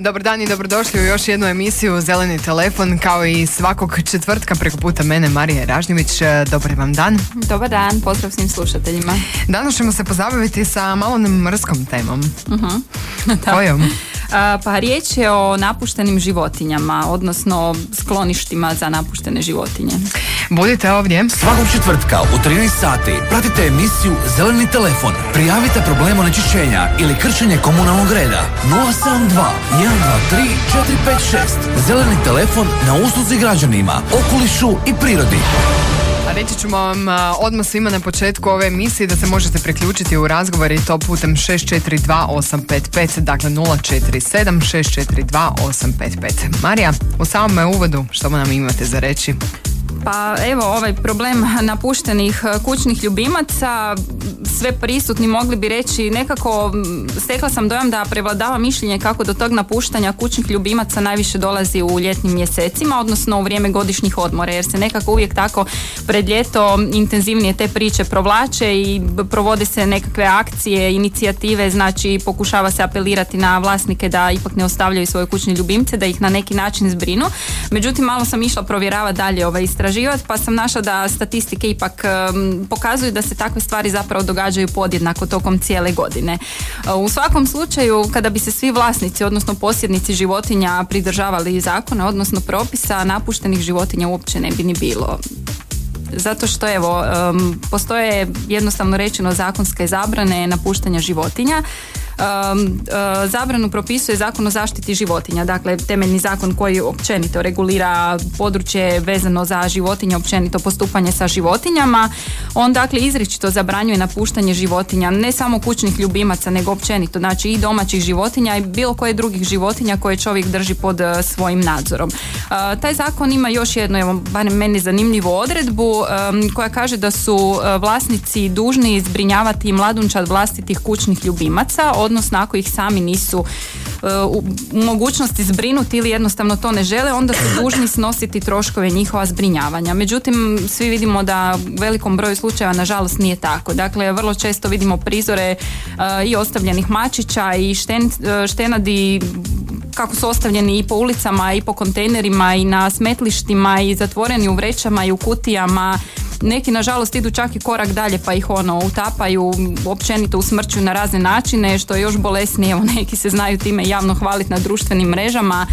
Dobar dan i dobrodošli u još jednu emisiju Zeleni telefon kao i svakog četvrtka preko puta mene Marije Ražnjević. E, dobar vam dan. Dobar dan, pozdrav svim slušateljima. Danas ćemo se pozabaviti sa malo mrskom temom. uh Kojom? Pa riječ je o napuštenim životinjama, odnosno skloništima za napuštene životinje. Budite ovdje. Svakog četvrtka u 13 sati pratite emisiju Zeleni telefon. Prijavite problem onečišćenja ili kršenje komunalnog reda. 072 123 456. Zeleni telefon na usluzi građanima, okolišu i prirodi. A reći ću vam odmah svima na početku ove emisije da se možete priključiti u razgovor i to putem 642855, dakle 047 642 855. Marija, u samome uvodu što nam imate za reći? Pa evo ovaj problem napuštenih e, kućnih ljubimaca sve prisutni mogli bi reći nekako stekla sam dojam da prevladava mišljenje kako do tog napuštanja kućnih ljubimaca najviše dolazi u ljetnim mjesecima odnosno u vrijeme godišnjih odmora jer se nekako uvijek tako pred ljeto intenzivnije te priče provlače i provode se nekakve akcije, inicijative znači pokušava se apelirati na vlasnike da ipak ne ostavljaju svoje kućne ljubimce da ih na neki način zbrinu. Međutim malo sam išla provjeravati dalje ovaj istraživanje istraživati pa sam našla da statistike ipak pokazuju da se takve stvari zapravo događaju podjednako tokom cijele godine. U svakom slučaju kada bi se svi vlasnici odnosno posjednici životinja pridržavali zakona odnosno propisa napuštenih životinja uopće ne bi ni bilo zato što evo postoje jednostavno rečeno zakonske zabrane napuštanja životinja zabranu propisuje zakon o zaštiti životinja, dakle temeljni zakon koji općenito regulira područje vezano za životinje, općenito postupanje sa životinjama. On dakle izričito zabranjuje napuštanje životinja, ne samo kućnih ljubimaca, nego općenito, znači i domaćih životinja i bilo koje drugih životinja koje čovjek drži pod uh, svojim nadzorom. Uh, taj zakon ima još jednu, evo, barem meni zanimljivu odredbu um, koja kaže da su vlasnici dužni zbrinjavati mladunčad vlastitih kućnih ljubimaca, odnosno ako ih sami nisu e, u mogućnosti zbrinuti ili jednostavno to ne žele, onda su dužni snositi troškove njihova zbrinjavanja. Međutim, svi vidimo da u velikom broju slučajeva nažalost nije tako. Dakle, vrlo često vidimo prizore e, i ostavljenih mačića i šten, e, štenadi kako su ostavljeni i po ulicama i po kontejnerima i na smetlištima i zatvoreni u vrećama i u kutijama neki nažalost idu čak i korak dalje pa ih ono utapaju, općenito usmrćuju na razne načine što je još bolesnije, neki se znaju time javno hvaliti na društvenim mrežama.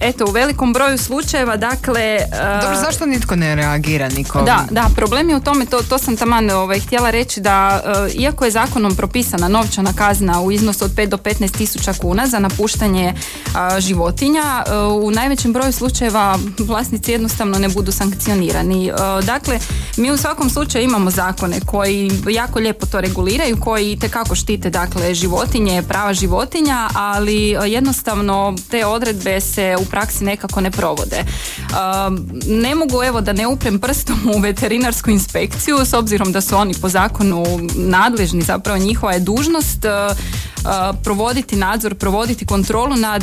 Eto, u velikom broju slučajeva, dakle... E, Dobro, zašto nitko ne reagira nikom? Da, da, problem je u tome, to, to sam taman ovaj, htjela reći da, uh, iako je zakonom propisana novčana kazna u iznosu od 5 do 15 tisuća kuna za napuštanje životinja, u najvećem broju slučajeva vlasnici jednostavno ne budu sankcionirani. Dakle, mi u svakom slučaju imamo zakone koji jako lijepo to reguliraju, koji tekako štite dakle životinje, prava životinja, ali jednostavno te odredbe se u praksi nekako ne provode. Ne mogu evo da ne uprem prstom u veterinarsku inspekciju s obzirom da su oni po zakonu nadležni, zapravo njihova je dužnost provoditi nadzor, provoditi kontrolu nad,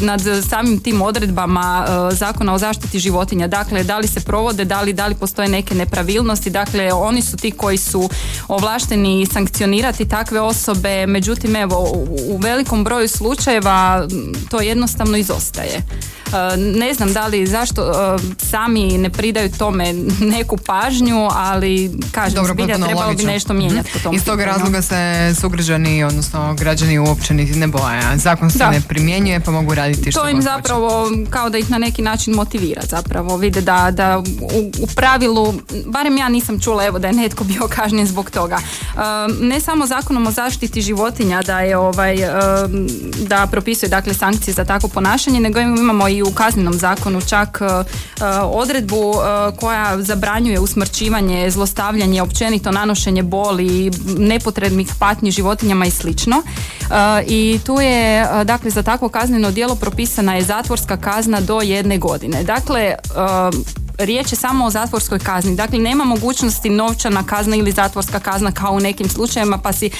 nad samim tim odredbama zakona o zaštiti životinja. Dakle, da li se provode, da li, da li postoje neke nepravilnosti, dakle oni su ti koji su ovlašteni sankcionirati takve osobe, međutim evo u velikom broju slučajeva to jednostavno izostaje. E, ne znam da li zašto e, sami ne pridaju tome neku pažnju, ali kažem, Dobro, zbilja trebalo bi nešto mijenjati po tom Iz tog razloga se sugrađani, odnosno građani uopće niti ne boje. Zakon se ne primjenjuje pa mogu raditi što To im zapravo kao da ih na neki način motivira zapravo. Vide da, da u, pravilu, barem ja nisam čula evo da je netko bio kažnjen zbog toga. E, ne samo zakonom o zaštiti životinja da je ovaj da propisuje dakle sankcije za takvo ponašanje, nego imamo i u kaznenom zakonu čak e, e, odredbu e, koja zabranjuje usmrćivanje, zlostavljanje, općenito nanošenje boli, nepotrebnih patnji životinjama i slično. I tu je, dakle, za takvo kazneno djelo propisana je zatvorska kazna do jedne godine. Dakle, riječ je samo o zatvorskoj kazni. Dakle, nema mogućnosti novčana kazna ili zatvorska kazna kao u nekim slučajevima pa si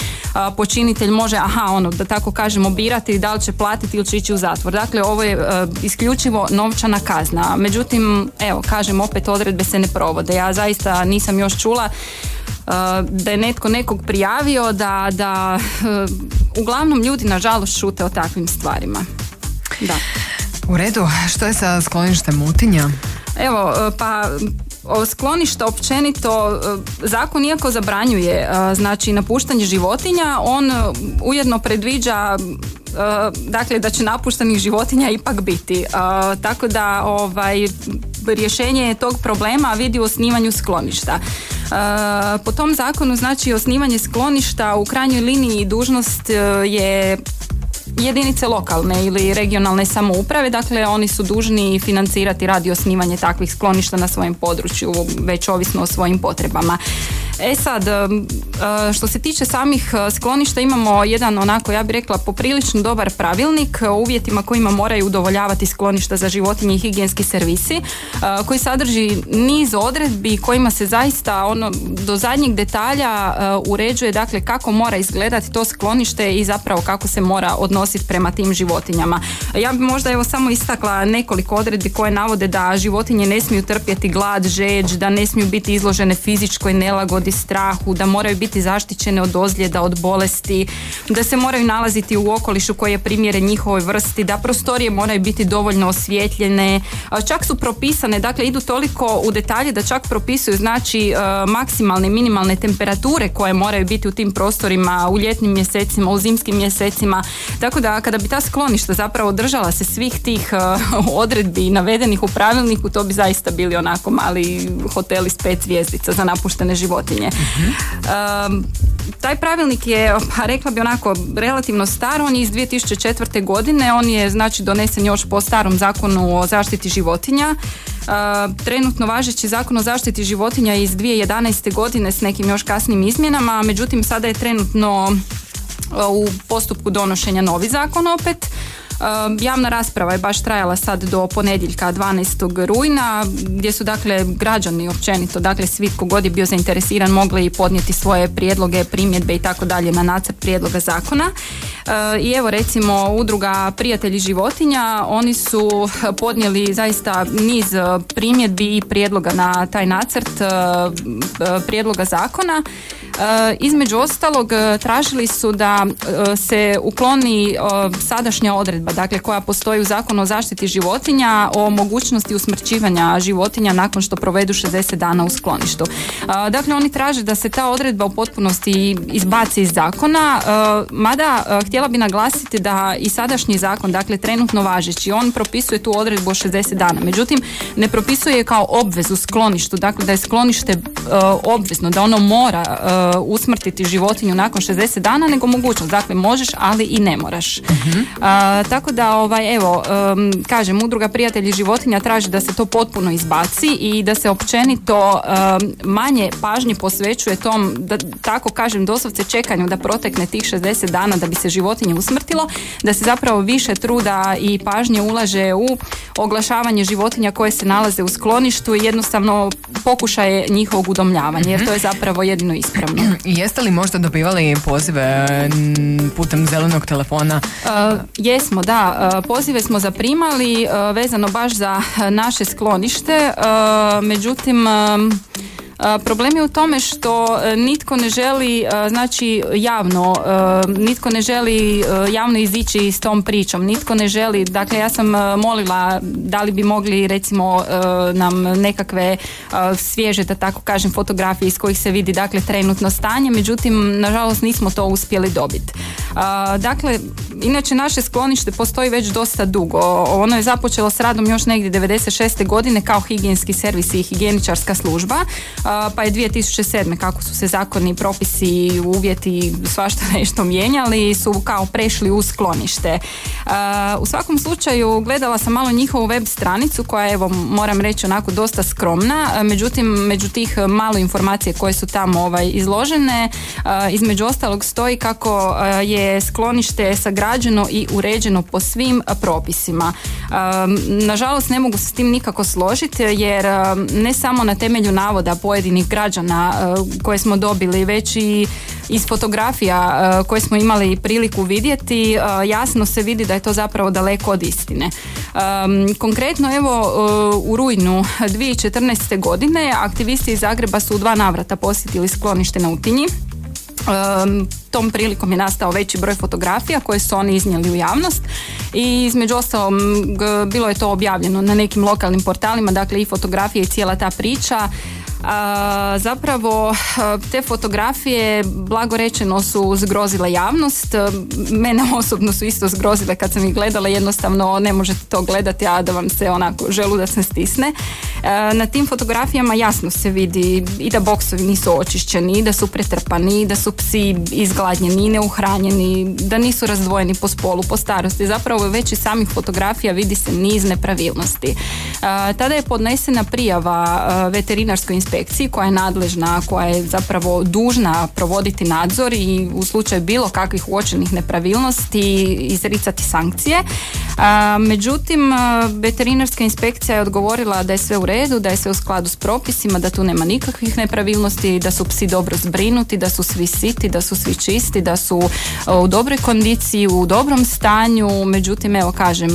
počinitelj može, aha, ono, da tako kažemo, birati da li će platiti ili će ići u zatvor. Dakle, ovo je isključivo novčana kazna. Međutim, evo, kažem, opet odredbe se ne provode. Ja zaista nisam još čula da je netko nekog prijavio da, da uglavnom ljudi nažalost šute o takvim stvarima. Da. U redu, što je sa skloništem mutinja? Evo, pa skloništa općenito zakon iako zabranjuje znači napuštanje životinja on ujedno predviđa dakle da će napuštenih životinja ipak biti. Tako da ovaj rješenje tog problema vidi u osnivanju skloništa. Po tom zakonu znači osnivanje skloništa u krajnjoj liniji dužnost je jedinice lokalne ili regionalne samouprave, dakle oni su dužni financirati radi osnivanje takvih skloništa na svojem području, već ovisno o svojim potrebama. E sad, e, što se tiče samih e, skloništa imamo jedan onako, ja bih rekla, poprilično dobar pravilnik o uvjetima kojima moraju udovoljavati skloništa za životinje i higijenski servisi, e, koji sadrži niz odredbi kojima se zaista ono do zadnjeg detalja uređuje dakle kako mora izgledati to sklonište i zapravo kako se mora odnositi prema tim životinjama. Ja bih možda evo samo istakla nekoliko odredbi koje navode da životinje ne smiju trpjeti glad, žeđ, da ne smiju biti izložene fizičkoj nelagodi strahu, da moraju biti zaštićene od ozljeda, od bolesti, da se moraju nalaziti u okolišu koji je primjeren njihovoj vrsti, da prostorije moraju biti dovoljno osvjetljene. Čak su propisane, dakle idu toliko u detalje da čak propisuju znači e, maksimalne minimalne temperature koje moraju biti u tim prostorima u ljetnim mjesecima, u zimskim mjesecima. Tako da kada bi ta skloništa zapravo držala se svih tih e, odredbi navedenih u pravilniku, to bi zaista bili onako mali hoteli s pet zvjezdica za napuštene životinje životinje. taj pravilnik je, pa rekla bi onako, relativno star, on je iz 2004. godine, on je znači donesen još po starom zakonu o zaštiti životinja. trenutno važeći zakon o zaštiti životinja iz 2011. godine s nekim još kasnim izmjenama, međutim sada je trenutno u postupku donošenja novi zakon opet. Javna rasprava je baš trajala sad do ponedjeljka 12. rujna gdje su dakle građani općenito, dakle svi kogod je bio zainteresiran mogli podnijeti svoje prijedloge, primjedbe i tako dalje na nacrt prijedloga zakona. I evo recimo udruga Prijatelji životinja, oni su podnijeli zaista niz primjedbi i prijedloga na taj nacrt prijedloga zakona. Između ostalog tražili su da se ukloni sadašnja odredba dakle koja postoji u zakonu o zaštiti životinja o mogućnosti usmrćivanja životinja nakon što provedu 60 dana u skloništu. Dakle, oni traže da se ta odredba u potpunosti izbaci iz zakona, mada htjela bi naglasiti da i sadašnji zakon, dakle trenutno važeći, on propisuje tu odredbu o 60 dana. Međutim, ne propisuje kao obvezu skloništu, dakle da je sklonište obvezno, da ono mora usmrtiti životinju nakon 60 dana, nego mogućnost. Dakle, možeš, ali i ne moraš. uh tako da, ovaj, evo, kažem, udruga prijatelji životinja traži da se to potpuno izbaci i da se općenito manje pažnje posvećuje tom, da tako kažem, doslovce čekanju da protekne tih 60 dana da bi se životinje usmrtilo, da se zapravo više truda i pažnje ulaže u oglašavanje životinja koje se nalaze u skloništu i jednostavno pokušaje njihovog udomljavanja, jer to je zapravo jedino ispravno. Jeste li možda dobivali pozive putem zelenog telefona? Uh, jesmo, da. E, pozive smo zaprimali e, vezano baš za naše sklonište, e, međutim Problem je u tome što nitko ne želi znači javno, nitko ne želi javno izići s tom pričom, nitko ne želi, dakle ja sam molila da li bi mogli recimo nam nekakve svježe da tako kažem fotografije iz kojih se vidi dakle trenutno stanje, međutim nažalost nismo to uspjeli dobiti. Dakle, inače naše sklonište postoji već dosta dugo. Ono je započelo s radom još negdje 96. godine kao higijenski servis i higijeničarska služba. Pa je 2007. kako su se zakoni, propisi, uvjeti, svašta nešto mijenjali, su kao prešli u sklonište. U svakom slučaju gledala sam malo njihovu web stranicu koja je, evo, moram reći onako dosta skromna, međutim, među tih malo informacije koje su tamo ovaj, izložene, između ostalog stoji kako je sklonište sagrađeno i uređeno po svim propisima. Nažalost, ne mogu se s tim nikako složiti jer ne samo na temelju navoda pojedinih građana koje smo dobili, već i iz fotografija koje smo imali priliku vidjeti jasno se vidi da je to zapravo daleko od istine. Konkretno evo u rujnu 2014. godine aktivisti iz Zagreba su u dva navrata posjetili sklonište na Utinji tom prilikom je nastao veći broj fotografija koje su oni iznijeli u javnost i između ostalog bilo je to objavljeno na nekim lokalnim portalima, dakle i fotografije i cijela ta priča a, zapravo te fotografije blago rečeno su zgrozile javnost. Mene osobno su isto zgrozile kad sam ih gledala. Jednostavno ne možete to gledati a da vam se onako želudac ne stisne. Na tim fotografijama jasno se vidi i da boksovi nisu očišćeni i da su pretrpani i da su psi izgladnjeni i neuhranjeni da nisu razdvojeni po spolu po starosti. Zapravo već iz samih fotografija vidi se niz nepravilnosti. Tada je podnesena prijava veterinarskoj inspekciji koja je nadležna, koja je zapravo dužna provoditi nadzor i u slučaju bilo kakvih uočenih nepravilnosti izricati sankcije. Međutim, veterinarska inspekcija je odgovorila da je sve u redu, da je sve u skladu s propisima, da tu nema nikakvih nepravilnosti, da su psi dobro zbrinuti, da su svi siti, da su svi čisti, da su u dobroj kondiciji, u dobrom stanju. Međutim, evo kažem,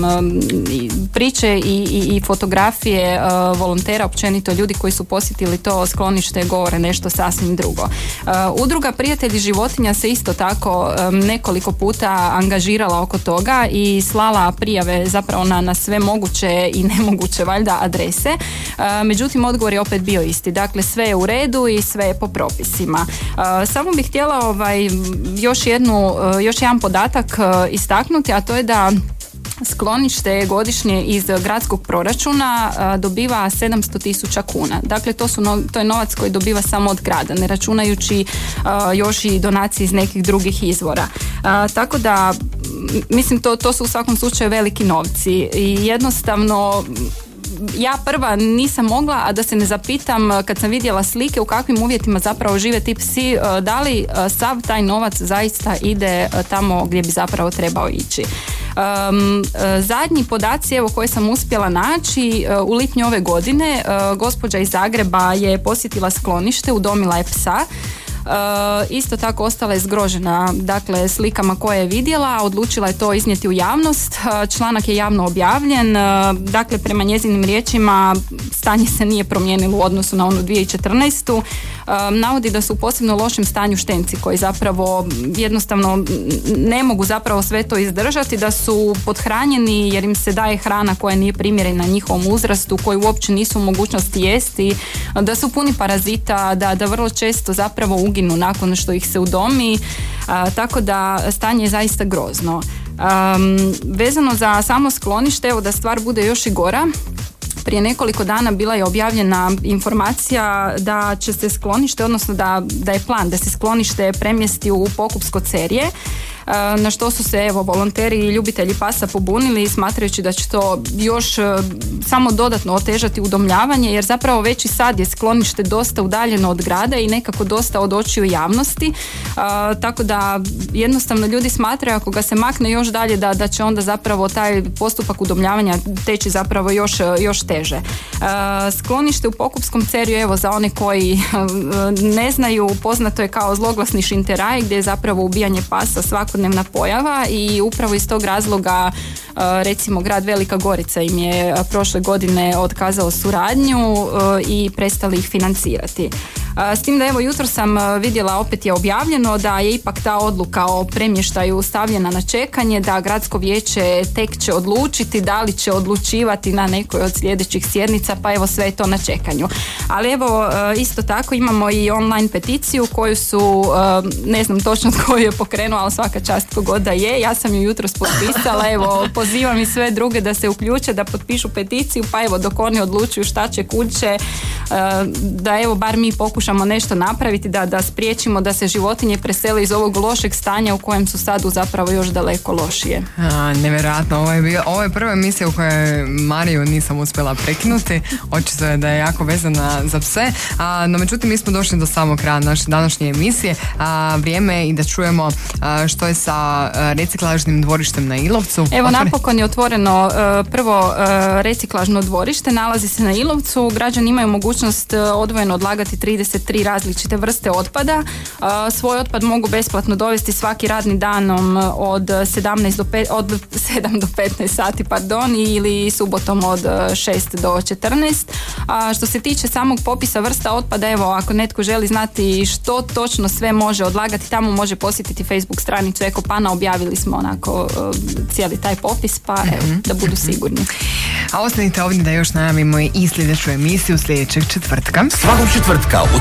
priče i, i, i fotografije volontera, općenito ljudi koji su posjetili to sklonište govore nešto sasvim drugo. Udruga Prijatelji životinja se isto tako nekoliko puta angažirala oko toga i slala prijave zapravo na, na sve moguće i nemoguće valjda adrese. Uh, međutim, odgovor je opet bio isti. Dakle, sve je u redu i sve je po propisima. Uh, samo bih htjela ovaj, još, jednu, još jedan podatak istaknuti, a to je da sklonište godišnje iz gradskog proračuna dobiva 700 tisuća kuna. Dakle, to, su to je novac koji dobiva samo od grada, ne računajući još i donacije iz nekih drugih izvora. Tako da, mislim, to, to su u svakom slučaju veliki novci i jednostavno ja prva nisam mogla, a da se ne zapitam kad sam vidjela slike u kakvim uvjetima zapravo žive ti psi, da li sav taj novac zaista ide tamo gdje bi zapravo trebao ići. Um, zadnji podaci evo koje sam uspjela naći e, u lipnju ove godine gospođa iz Zagreba je posjetila sklonište, udomila je psa E, isto tako ostala je zgrožena dakle slikama koje je vidjela, odlučila je to iznijeti u javnost. E, članak je javno objavljen, e, dakle prema njezinim riječima stanje se nije promijenilo u odnosu na onu 2014. Navodi da su u posebno lošem stanju štenci koji zapravo jednostavno ne mogu zapravo sve to izdržati, da su podhranjeni jer im se daje hrana koja nije primjerena njihovom uzrastu, koji uopće nisu u mogućnosti jesti, da su puni parazita, da, da vrlo često zapravo uginu nakon što ih se udomi, tako da stanje je zaista grozno. vezano za samo sklonište, evo da stvar bude još i gora, prije nekoliko dana bila je objavljena informacija da će se sklonište, odnosno da, da je plan da se sklonište premjesti u pokupsko cerije na što su se evo volonteri i ljubitelji pasa pobunili smatrajući da će to još e, samo dodatno otežati udomljavanje jer zapravo već i sad je sklonište dosta udaljeno od grada i nekako dosta od očiju javnosti tako da jednostavno ljudi smatraju ako ga se makne još dalje da, da će onda zapravo taj postupak udomljavanja teći zapravo još, još teže. Sklonište u Pokupskom ceriju evo za one koji ne znaju poznato je kao zloglasni šinteraj gdje je zapravo ubijanje pasa svakodnevno svakodnevna pojava i upravo iz tog razloga e, recimo grad Velika Gorica im je prošle godine otkazao suradnju e, i prestali ih financirati. S tim da evo jutro sam vidjela opet je objavljeno da je ipak ta odluka o premještaju stavljena na čekanje, da gradsko vijeće tek će odlučiti da li će odlučivati na nekoj od sljedećih sjednica, pa evo sve je to na čekanju. Ali evo isto tako imamo i online peticiju koju su, ne znam točno tko je pokrenuo, ali svaka čast kogod da je. Ja sam ju jutros potpisala, evo pozivam i sve druge da se uključe, da potpišu peticiju, pa evo dok oni odlučuju šta će kuće, da evo bar mi pokušamo nešto napraviti, da, da spriječimo da se životinje presele iz ovog lošeg stanja u kojem su sad zapravo još daleko lošije. A, nevjerojatno, ovo je, bio, ovo je prva emisija u kojoj Mariju nisam uspjela prekinuti, očito je da je jako vezana za pse, a, no međutim mi smo došli do samog kraja naše današnje emisije, a, vrijeme je i da čujemo što je sa reciklažnim dvorištem na Ilovcu. Evo napokon je otvoreno prvo reciklažno dvorište, nalazi se na Ilovcu, građani imaju mogućnost odvojeno odlagati 33 različite vrste otpada. Svoj otpad mogu besplatno dovesti svaki radni danom od 17 do 5, od 7 do 15 sati pardon ili subotom od 6 do 14. A što se tiče samog popisa vrsta otpada, evo ako netko želi znati što točno sve može odlagati, tamo može posjetiti Facebook stranicu Ekopana, objavili smo onako cijeli taj popis, pa evo, mhm. da budu sigurni. A ostanite ovdje da još najavimo i sljedeću emisiju sljedećeg četvrtka. Svakog četvrtka u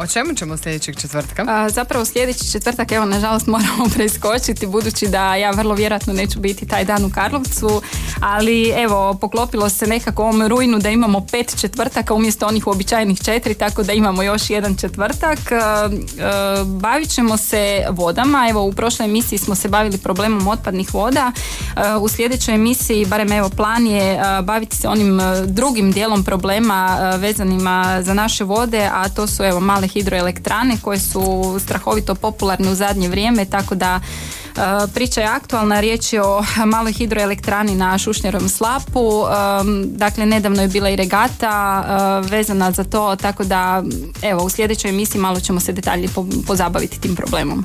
O čemu ćemo sljedećeg četvrtka? A, zapravo sljedeći četvrtak, evo, nažalost moramo preskočiti, budući da ja vrlo vjerojatno neću biti taj dan u Karlovcu, ali evo, poklopilo se nekako ovom rujnu da imamo pet četvrtaka umjesto onih uobičajenih četiri, tako da imamo još jedan četvrtak. bavit ćemo se vodama, evo, u prošloj emisiji smo se bavili problemom otpadnih voda, u sljedećoj emisiji, barem evo, plan je baviti se onim drugim dijelom problema vezanima za naše vode, a to su evo male hidroelektrane koje su strahovito popularne u zadnje vrijeme, tako da e, Priča je aktualna, riječ je o maloj hidroelektrani na Šušnjerom slapu. E, dakle, nedavno je bila i regata e, vezana za to, tako da evo, u sljedećoj emisiji malo ćemo se detaljnije pozabaviti tim problemom.